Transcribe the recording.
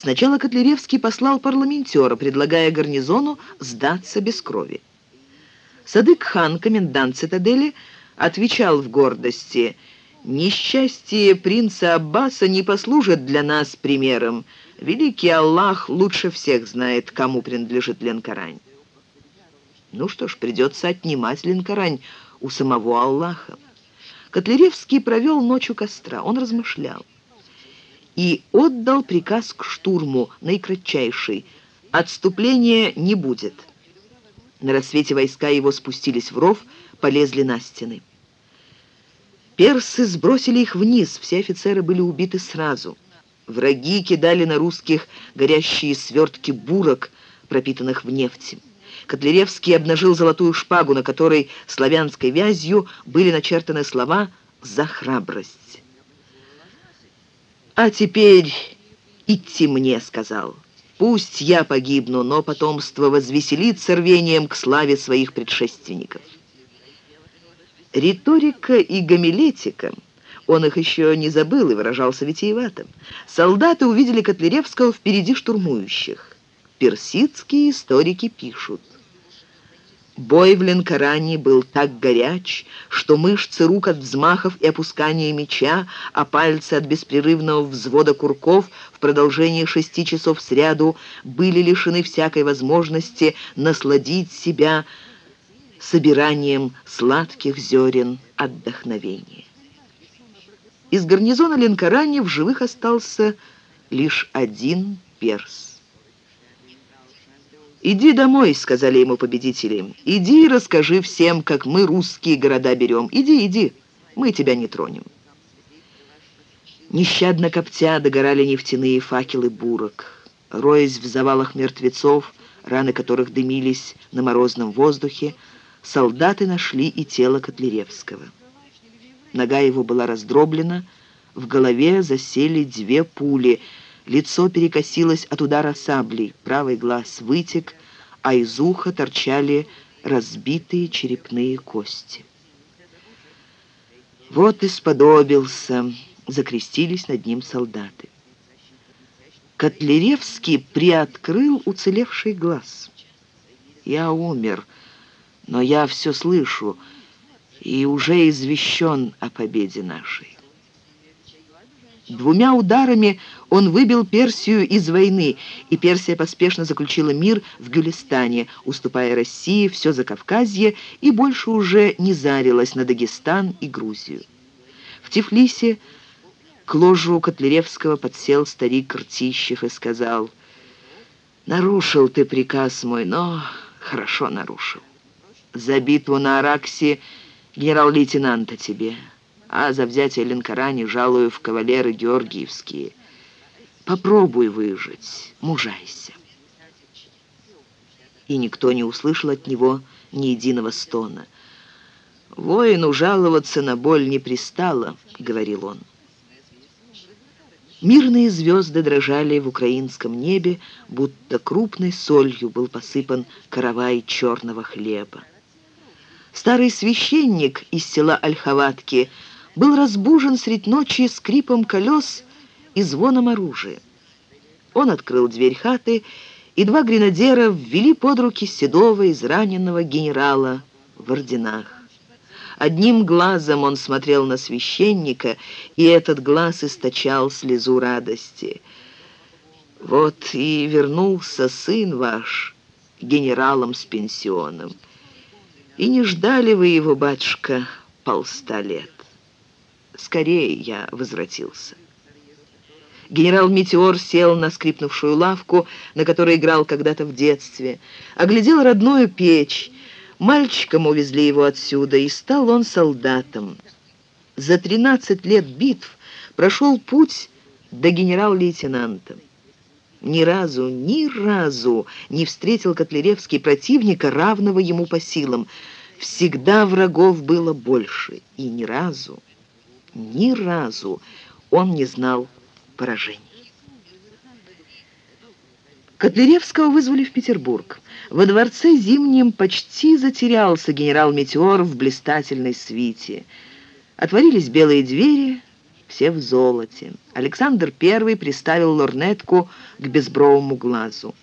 Сначала Котляревский послал парламентера, предлагая гарнизону сдаться без крови. Садык-хан, комендант цитадели, отвечал в гордости «Несчастье принца Аббаса не послужит для нас примером. Великий Аллах лучше всех знает, кому принадлежит Ленкарань». Ну что ж, придется отнимать Ленкарань у самого Аллаха. Котляревский провел ночь у костра. Он размышлял и отдал приказ к штурму, наикратчайший. Отступления не будет. На рассвете войска его спустились в ров, полезли на стены. Персы сбросили их вниз, все офицеры были убиты сразу. Враги кидали на русских горящие свертки бурок, пропитанных в нефти. Котляревский обнажил золотую шпагу, на которой славянской вязью были начертаны слова «За храбрость». «А теперь идти мне», — сказал. «Пусть я погибну, но потомство возвеселится рвением к славе своих предшественников». Риторика и гомилетика, он их еще не забыл и выражался витиевато. Солдаты увидели Котляревского впереди штурмующих. Персидские историки пишут. Бой в Ленкаране был так горяч, что мышцы рук от взмахов и опускания меча, а пальцы от беспрерывного взвода курков в продолжении шести часов сряду были лишены всякой возможности насладить себя собиранием сладких зерен отдохновения. Из гарнизона Ленкарани в живых остался лишь один перс. «Иди домой», — сказали ему победители. «Иди и расскажи всем, как мы русские города берем. Иди, иди, мы тебя не тронем». Нещадно коптя догорали нефтяные факелы бурок. Роясь в завалах мертвецов, раны которых дымились на морозном воздухе, солдаты нашли и тело Котляревского. Нога его была раздроблена, в голове засели две пули — Лицо перекосилось от удара саблей, правый глаз вытек, а из уха торчали разбитые черепные кости. «Вот и сподобился», — закрестились над ним солдаты. Котляревский приоткрыл уцелевший глаз. «Я умер, но я все слышу и уже извещен о победе нашей». Двумя ударами он выбил Персию из войны, и Персия поспешно заключила мир в Гюлистане, уступая России все Закавказье и больше уже не зарилась на Дагестан и Грузию. В Тифлисе к ложу Котляревского подсел старик Ртищев и сказал, «Нарушил ты приказ мой, но хорошо нарушил. За битву на Араксе генерал-лейтенанта тебе» а за взятие Ленкарани жалую в кавалеры Георгиевские. Попробуй выжить, мужайся. И никто не услышал от него ни единого стона. «Воину жаловаться на боль не пристало», — говорил он. Мирные звезды дрожали в украинском небе, будто крупной солью был посыпан каравай черного хлеба. Старый священник из села Ольховатки — был разбужен средь ночи скрипом колес и звоном оружия. Он открыл дверь хаты, и два гренадера ввели под руки седого израненного генерала в орденах. Одним глазом он смотрел на священника, и этот глаз источал слезу радости. «Вот и вернулся сын ваш генералом с пенсионом. И не ждали вы его, батюшка, полста лет» скорее я возвратился. Генерал Метеор сел на скрипнувшую лавку, на которой играл когда-то в детстве, оглядел родную печь. Мальчиком увезли его отсюда, и стал он солдатом. За 13 лет битв прошел путь до генерал-лейтенанта. Ни разу, ни разу не встретил Котляревский противника, равного ему по силам. Всегда врагов было больше, и ни разу ни разу он не знал поражений. Котляревского вызвали в Петербург. Во дворце Зимнем почти затерялся генерал Метеор в блистательной свите. Отворились белые двери, все в золоте. Александр I приставил лорнетку к безбровому глазу.